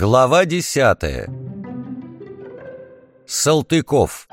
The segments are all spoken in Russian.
Глава десятая. Салтыков.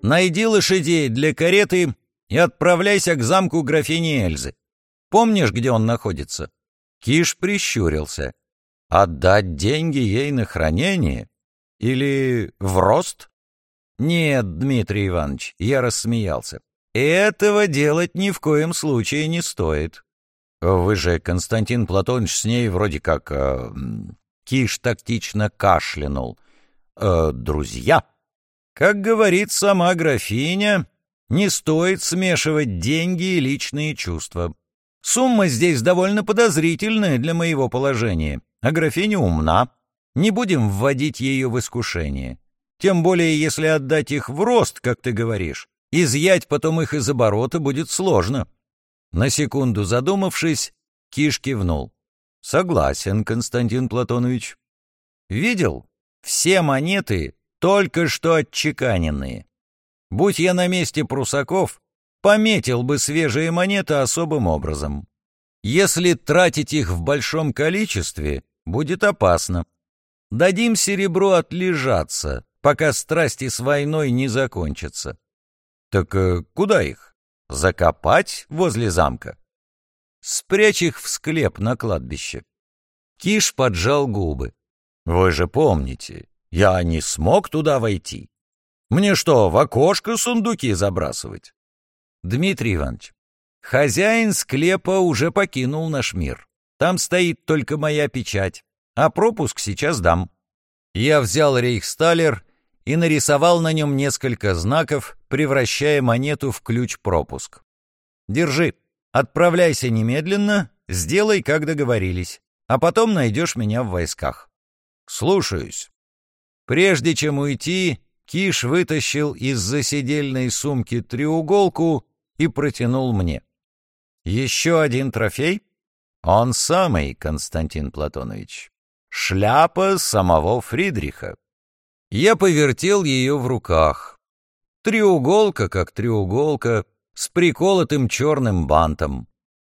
Найди лошадей для кареты и отправляйся к замку графини Эльзы. Помнишь, где он находится? Киш прищурился. Отдать деньги ей на хранение? Или в рост? Нет, Дмитрий Иванович, я рассмеялся. Этого делать ни в коем случае не стоит. Вы же, Константин Платонович, с ней вроде как... Э, Киш тактично кашлянул. Э, друзья? Как говорит сама графиня, не стоит смешивать деньги и личные чувства. Сумма здесь довольно подозрительная для моего положения, а графиня умна. Не будем вводить ее в искушение. Тем более, если отдать их в рост, как ты говоришь, изъять потом их из оборота будет сложно. На секунду задумавшись, Киш кивнул. «Согласен, Константин Платонович». «Видел? Все монеты только что отчеканенные. Будь я на месте прусаков, пометил бы свежие монеты особым образом. Если тратить их в большом количестве, будет опасно. Дадим серебру отлежаться, пока страсти с войной не закончатся. Так э, куда их? Закопать возле замка? Спрячь их в склеп на кладбище. Киш поджал губы. Вы же помните, я не смог туда войти. Мне что, в окошко сундуки забрасывать? Дмитрий Иванович, хозяин склепа уже покинул наш мир. Там стоит только моя печать, а пропуск сейчас дам. Я взял рейхсталер и нарисовал на нем несколько знаков, превращая монету в ключ-пропуск. «Держи, отправляйся немедленно, сделай, как договорились, а потом найдешь меня в войсках». «Слушаюсь». Прежде чем уйти, Киш вытащил из засидельной сумки треуголку и протянул мне. «Еще один трофей?» «Он самый, Константин Платонович. Шляпа самого Фридриха». Я повертел ее в руках. Треуголка как треуголка, с приколотым черным бантом.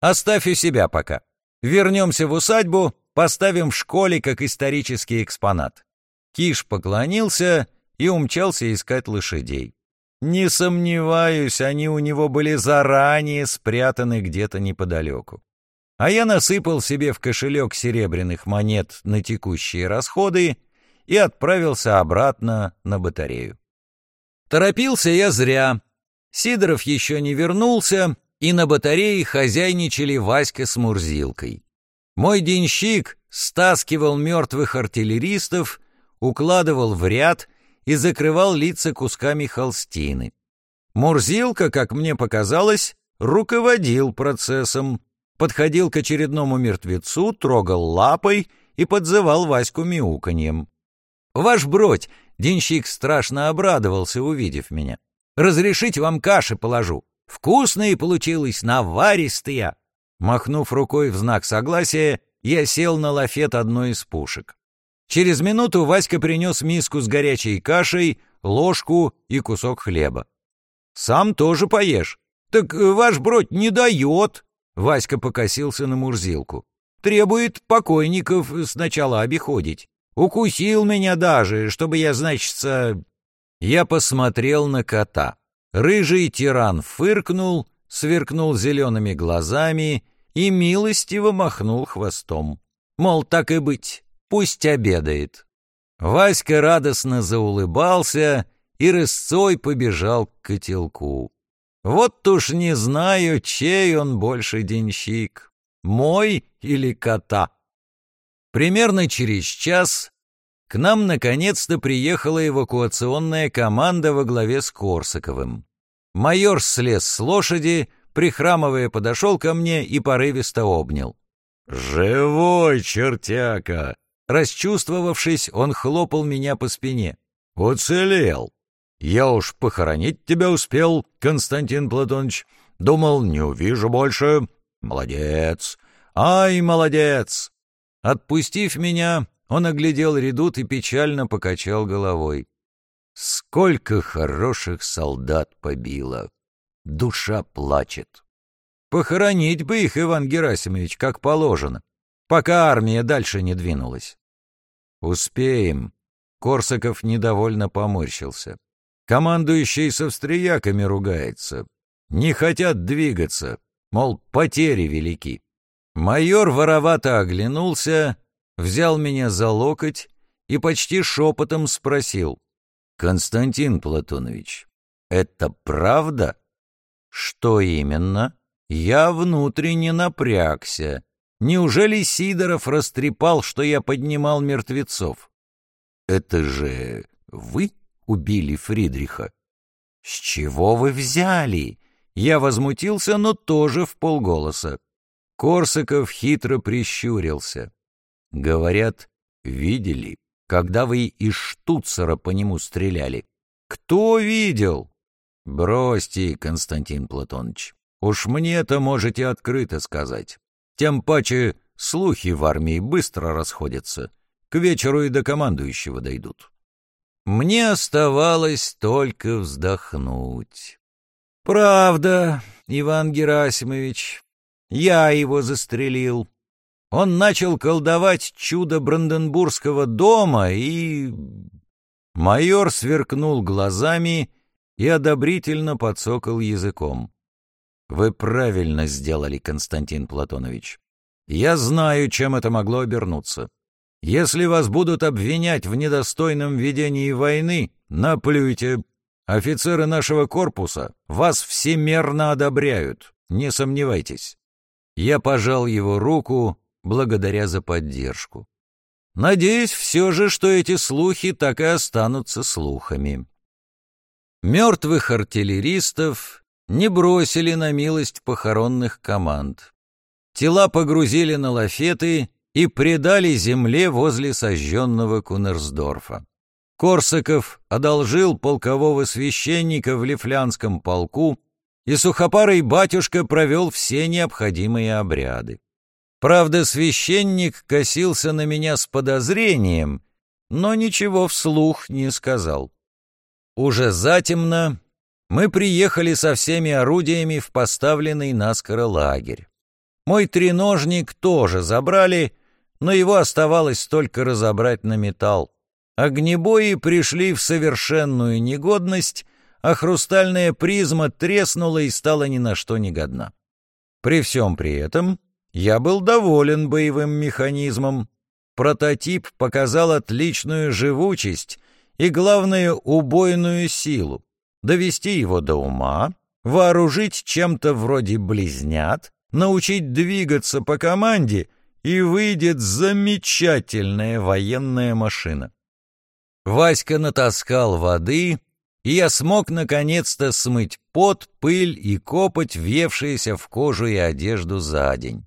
Оставь у себя пока. Вернемся в усадьбу, поставим в школе как исторический экспонат. Киш поклонился и умчался искать лошадей. Не сомневаюсь, они у него были заранее спрятаны где-то неподалеку. А я насыпал себе в кошелек серебряных монет на текущие расходы и отправился обратно на батарею. Торопился я зря. Сидоров еще не вернулся, и на батарее хозяйничали Васька с Мурзилкой. Мой денщик стаскивал мертвых артиллеристов, укладывал в ряд и закрывал лица кусками холстины. Мурзилка, как мне показалось, руководил процессом, подходил к очередному мертвецу, трогал лапой и подзывал Ваську мяуканьем. «Ваш бродь!» — денщик страшно обрадовался, увидев меня. «Разрешите вам каши положу. Вкусные получилось, наваристые!» Махнув рукой в знак согласия, я сел на лафет одной из пушек. Через минуту Васька принес миску с горячей кашей, ложку и кусок хлеба. «Сам тоже поешь». «Так ваш бродь не дает!» Васька покосился на Мурзилку. «Требует покойников сначала обиходить. Укусил меня даже, чтобы я, значится...» Я посмотрел на кота. Рыжий тиран фыркнул, сверкнул зелеными глазами и милостиво махнул хвостом. Мол, так и быть, пусть обедает. Васька радостно заулыбался и рысцой побежал к котелку. Вот уж не знаю, чей он больше денщик, мой или кота. Примерно через час к нам наконец-то приехала эвакуационная команда во главе с Корсаковым. Майор слез с лошади, прихрамывая, подошел ко мне и порывисто обнял. «Живой, чертяка!» Расчувствовавшись, он хлопал меня по спине. «Уцелел! Я уж похоронить тебя успел, Константин Платонович. Думал, не увижу больше. Молодец! Ай, молодец! Отпустив меня, он оглядел редут и печально покачал головой. Сколько хороших солдат побило! Душа плачет. Похоронить бы их, Иван Герасимович, как положено. пока армия дальше не двинулась. Успеем. Корсаков недовольно поморщился. Командующий с австрияками ругается. Не хотят двигаться, мол, потери велики. Майор воровато оглянулся, взял меня за локоть и почти шепотом спросил. «Константин Платонович, это правда?» «Что именно?» Я внутренне напрягся. Неужели Сидоров растрепал, что я поднимал мертвецов? «Это же вы убили Фридриха?» «С чего вы взяли?» Я возмутился, но тоже в полголоса. Корсаков хитро прищурился. Говорят, видели, когда вы из штуцера по нему стреляли. Кто видел? Бросьте, Константин Платоныч. Уж мне это можете открыто сказать. Тем паче слухи в армии быстро расходятся. К вечеру и до командующего дойдут. Мне оставалось только вздохнуть. «Правда, Иван Герасимович, я его застрелил. Он начал колдовать чудо Бранденбургского дома и...» Майор сверкнул глазами и одобрительно подсокал языком. «Вы правильно сделали, Константин Платонович. Я знаю, чем это могло обернуться. Если вас будут обвинять в недостойном ведении войны, наплюйте, Офицеры нашего корпуса вас всемерно одобряют, не сомневайтесь. Я пожал его руку, благодаря за поддержку. Надеюсь все же, что эти слухи так и останутся слухами. Мертвых артиллеристов не бросили на милость похоронных команд. Тела погрузили на лафеты и предали земле возле сожженного Кунерсдорфа. Корсаков одолжил полкового священника в Лифлянском полку, и сухопарый батюшка провел все необходимые обряды. Правда, священник косился на меня с подозрением, но ничего вслух не сказал. Уже затемно мы приехали со всеми орудиями в поставленный наскоро лагерь. Мой треножник тоже забрали, но его оставалось только разобрать на металл. Огнебои пришли в совершенную негодность, а хрустальная призма треснула и стала ни на что не годна. При всем при этом я был доволен боевым механизмом. Прототип показал отличную живучесть и, главное, убойную силу. Довести его до ума, вооружить чем-то вроде близнят, научить двигаться по команде, и выйдет замечательная военная машина. Васька натаскал воды, и я смог наконец-то смыть пот, пыль и копоть, въевшиеся в кожу и одежду за день.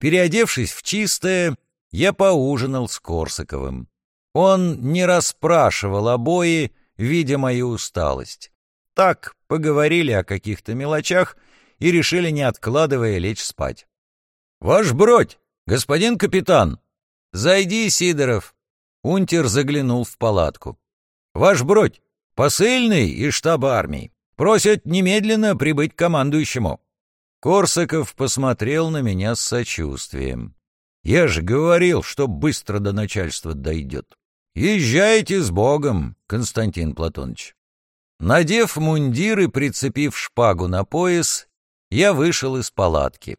Переодевшись в чистое, я поужинал с Корсаковым. Он не расспрашивал обои, видя мою усталость. Так, поговорили о каких-то мелочах и решили, не откладывая, лечь спать. «Ваш бродь, господин капитан!» «Зайди, Сидоров!» Унтер заглянул в палатку. «Ваш бродь, посыльный из штаба армии, просят немедленно прибыть к командующему». Корсаков посмотрел на меня с сочувствием. «Я же говорил, что быстро до начальства дойдет. Езжайте с Богом, Константин Платоныч». Надев мундир и прицепив шпагу на пояс, я вышел из палатки.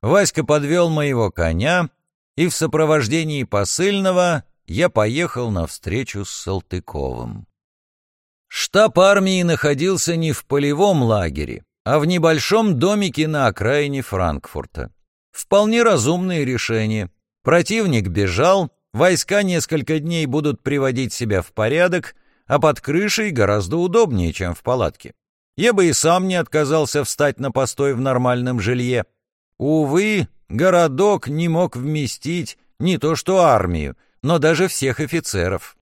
Васька подвел моего коня и в сопровождении посыльного я поехал на встречу с Салтыковым. Штаб армии находился не в полевом лагере, а в небольшом домике на окраине Франкфурта. Вполне разумное решение. Противник бежал, войска несколько дней будут приводить себя в порядок, а под крышей гораздо удобнее, чем в палатке. Я бы и сам не отказался встать на постой в нормальном жилье. Увы, городок не мог вместить не то что армию, но даже всех офицеров.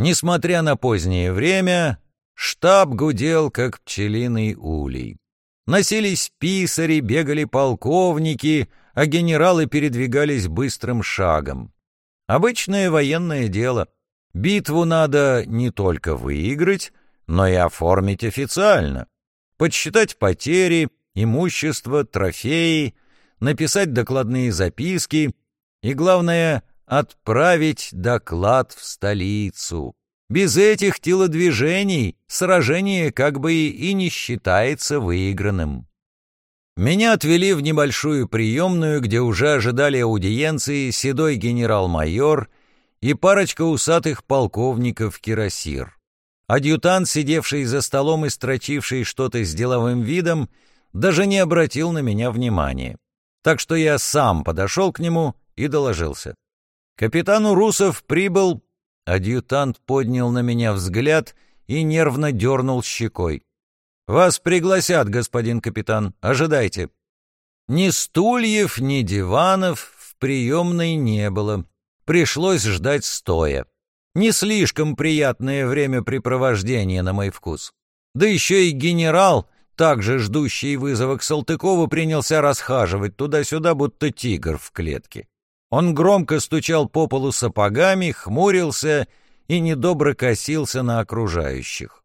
Несмотря на позднее время, штаб гудел, как пчелиный улей. Носились писари, бегали полковники, а генералы передвигались быстрым шагом. Обычное военное дело. Битву надо не только выиграть, но и оформить официально. Подсчитать потери, имущество, трофеи, написать докладные записки, и, главное, отправить доклад в столицу. Без этих телодвижений сражение как бы и не считается выигранным. Меня отвели в небольшую приемную, где уже ожидали аудиенции седой генерал-майор и парочка усатых полковников кирасир. Адъютант, сидевший за столом и строчивший что-то с деловым видом, даже не обратил на меня внимания. Так что я сам подошел к нему и доложился. Капитан Урусов прибыл Адъютант поднял на меня взгляд и нервно дернул щекой. «Вас пригласят, господин капитан. Ожидайте». Ни стульев, ни диванов в приемной не было. Пришлось ждать стоя. Не слишком приятное времяпрепровождение на мой вкус. Да еще и генерал, также ждущий вызова к Салтыкову, принялся расхаживать туда-сюда, будто тигр в клетке. Он громко стучал по полу сапогами, хмурился и недобро косился на окружающих.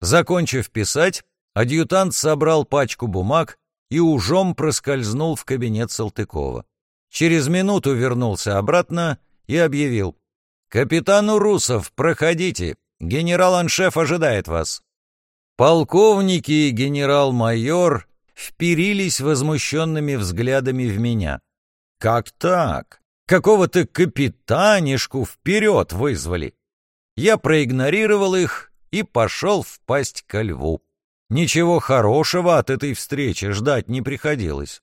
Закончив писать, адъютант собрал пачку бумаг и ужом проскользнул в кабинет Салтыкова. Через минуту вернулся обратно и объявил. «Капитан Урусов, проходите. Генерал-аншеф ожидает вас». Полковники и генерал-майор вперились возмущенными взглядами в меня. Как так? Какого-то капитанишку вперед вызвали. Я проигнорировал их и пошел впасть ко льву. Ничего хорошего от этой встречи ждать не приходилось.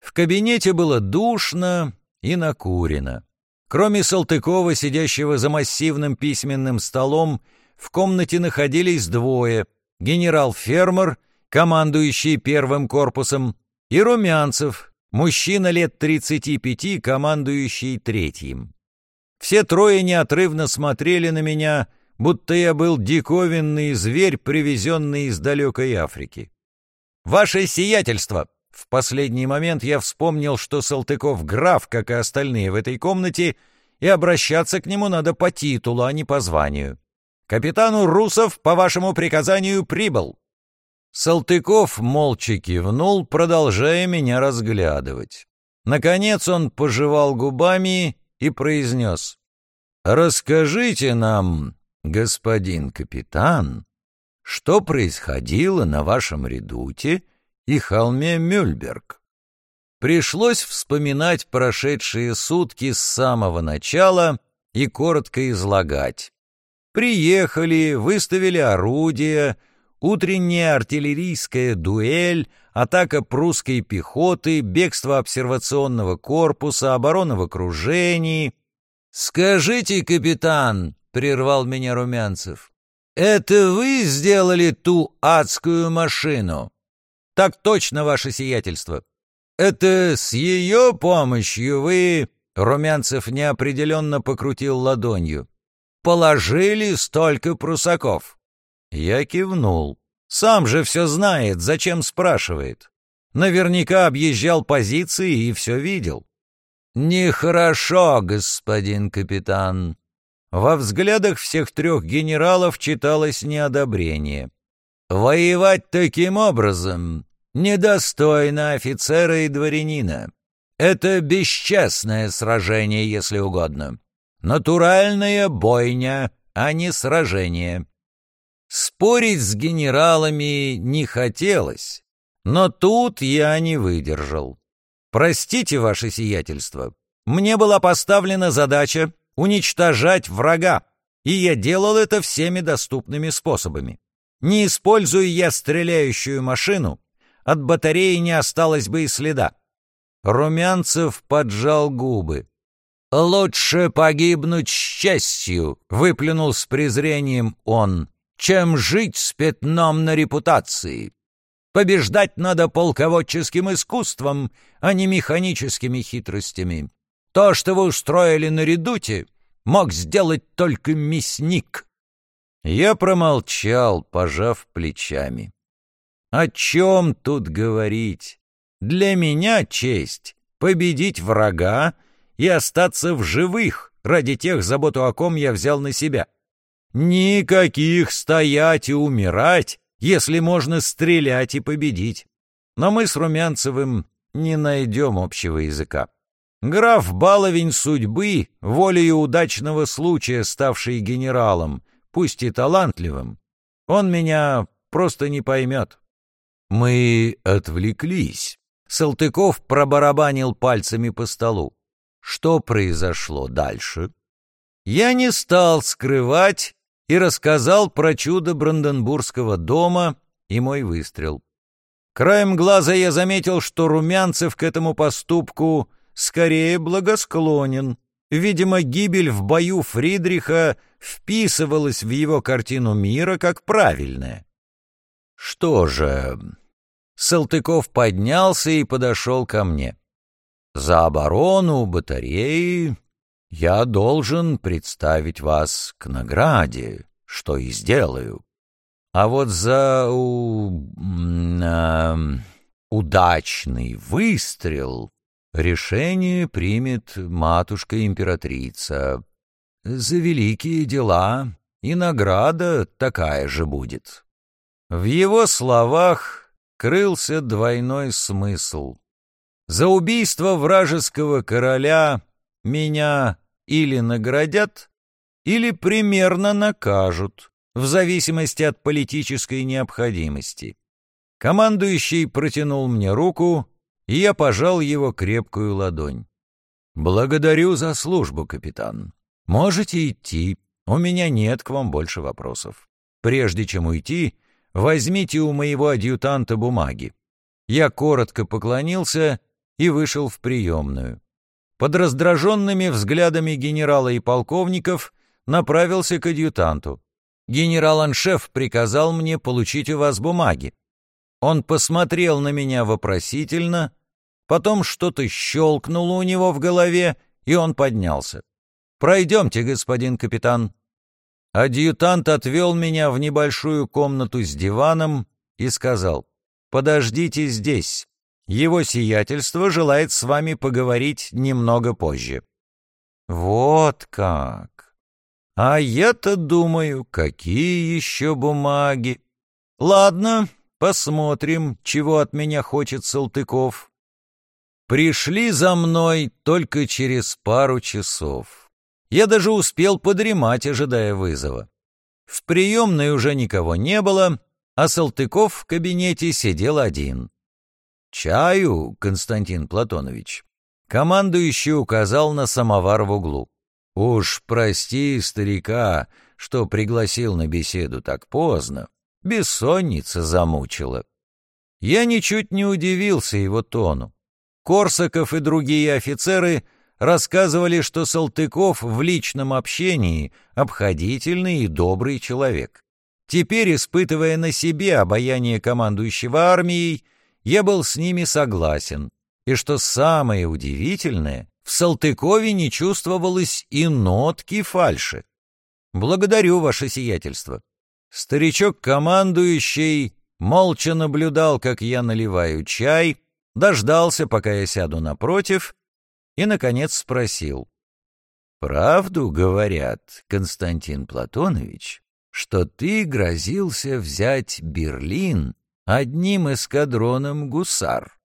В кабинете было душно и накурено. Кроме Салтыкова, сидящего за массивным письменным столом, в комнате находились двое — генерал-фермер, командующий первым корпусом, и Румянцев, Мужчина лет 35, командующий третьим. Все трое неотрывно смотрели на меня, будто я был диковинный зверь, привезенный из далекой Африки. «Ваше сиятельство!» В последний момент я вспомнил, что Салтыков граф, как и остальные в этой комнате, и обращаться к нему надо по титулу, а не по званию. «Капитану Русов по вашему приказанию прибыл!» Салтыков молча кивнул, продолжая меня разглядывать. Наконец он пожевал губами и произнес. «Расскажите нам, господин капитан, что происходило на вашем редуте и холме Мюльберг?» Пришлось вспоминать прошедшие сутки с самого начала и коротко излагать. Приехали, выставили орудия, Утренняя артиллерийская дуэль, атака прусской пехоты, бегство обсервационного корпуса, оборона в окружении. «Скажите, капитан», — прервал меня Румянцев, — «это вы сделали ту адскую машину?» «Так точно, ваше сиятельство». «Это с ее помощью вы...» — Румянцев неопределенно покрутил ладонью. «Положили столько прусаков». Я кивнул. Сам же все знает, зачем спрашивает. Наверняка объезжал позиции и все видел. «Нехорошо, господин капитан». Во взглядах всех трех генералов читалось неодобрение. «Воевать таким образом недостойно офицера и дворянина. Это бесчестное сражение, если угодно. Натуральная бойня, а не сражение. Спорить с генералами не хотелось, но тут я не выдержал. Простите, ваше сиятельство, мне была поставлена задача уничтожать врага, и я делал это всеми доступными способами. Не используя я стреляющую машину, от батареи не осталось бы и следа. Румянцев поджал губы. «Лучше погибнуть с честью», — выплюнул с презрением он чем жить с пятном на репутации. Побеждать надо полководческим искусством, а не механическими хитростями. То, что вы устроили на редуте, мог сделать только мясник. Я промолчал, пожав плечами. О чем тут говорить? Для меня честь — победить врага и остаться в живых ради тех, заботу о ком я взял на себя. Никаких стоять и умирать, если можно стрелять и победить. Но мы с Румянцевым не найдем общего языка. Граф Баловень судьбы, волею удачного случая ставший генералом, пусть и талантливым, он меня просто не поймет. Мы отвлеклись. Салтыков пробарабанил пальцами по столу. Что произошло дальше? Я не стал скрывать и рассказал про чудо Бранденбургского дома и мой выстрел. Краем глаза я заметил, что Румянцев к этому поступку скорее благосклонен. Видимо, гибель в бою Фридриха вписывалась в его картину мира как правильная. Что же... Салтыков поднялся и подошел ко мне. За оборону батареи я должен представить вас к награде, что и сделаю. А вот за у... э, удачный выстрел решение примет матушка-императрица. За великие дела и награда такая же будет. В его словах крылся двойной смысл. За убийство вражеского короля меня или наградят, или примерно накажут, в зависимости от политической необходимости. Командующий протянул мне руку, и я пожал его крепкую ладонь. «Благодарю за службу, капитан. Можете идти, у меня нет к вам больше вопросов. Прежде чем уйти, возьмите у моего адъютанта бумаги». Я коротко поклонился и вышел в приемную. Под раздраженными взглядами генерала и полковников направился к адъютанту. Генерал-аншеф приказал мне получить у вас бумаги. Он посмотрел на меня вопросительно, потом что-то щелкнуло у него в голове, и он поднялся. «Пройдемте, господин капитан». Адъютант отвел меня в небольшую комнату с диваном и сказал, «Подождите здесь. Его сиятельство желает с вами поговорить немного позже». «Вот как! А я-то думаю, какие еще бумаги? Ладно, посмотрим, чего от меня хочет Салтыков». Пришли за мной только через пару часов. Я даже успел подремать, ожидая вызова. В приемной уже никого не было, а Салтыков в кабинете сидел один. «Чаю, Константин Платонович?» Командующий указал на самовар в углу. «Уж прости старика, что пригласил на беседу так поздно. Бессонница замучила». Я ничуть не удивился его тону. Корсаков и другие офицеры рассказывали, что Салтыков в личном общении обходительный и добрый человек. Теперь, испытывая на себе обаяние командующего армией, я был с ними согласен, и что самое удивительное, в Салтыкове не чувствовалось и нотки фальши. Благодарю, ваше сиятельство. Старичок-командующий молча наблюдал, как я наливаю чай, дождался, пока я сяду напротив, и, наконец, спросил. «Правду говорят, Константин Платонович, что ты грозился взять Берлин одним эскадроном гусар.